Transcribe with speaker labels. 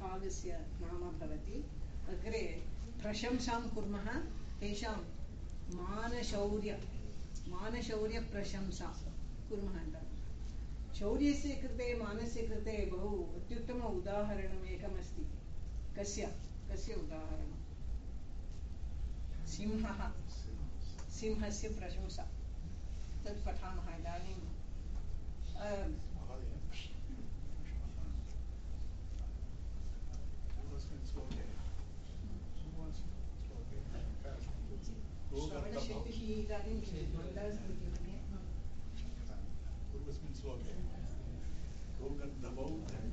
Speaker 1: भागस्य नाम अग्रे प्रशंसां कुर्मः। तेषां मानशौर्य मानशौर्यप्रशंसा कुर्मः शौर्यस्य कृते मानस्य कृते बहु अत्युत्तम उदाहरणम् एकमस्ति। कस्य? कस्य उदाहरणं सिंहः। सिंहस्य प्रशंसा। तत् पठामः इदानीं। श्रवणशक्तिः इदानीं условия. Кругом домов, там,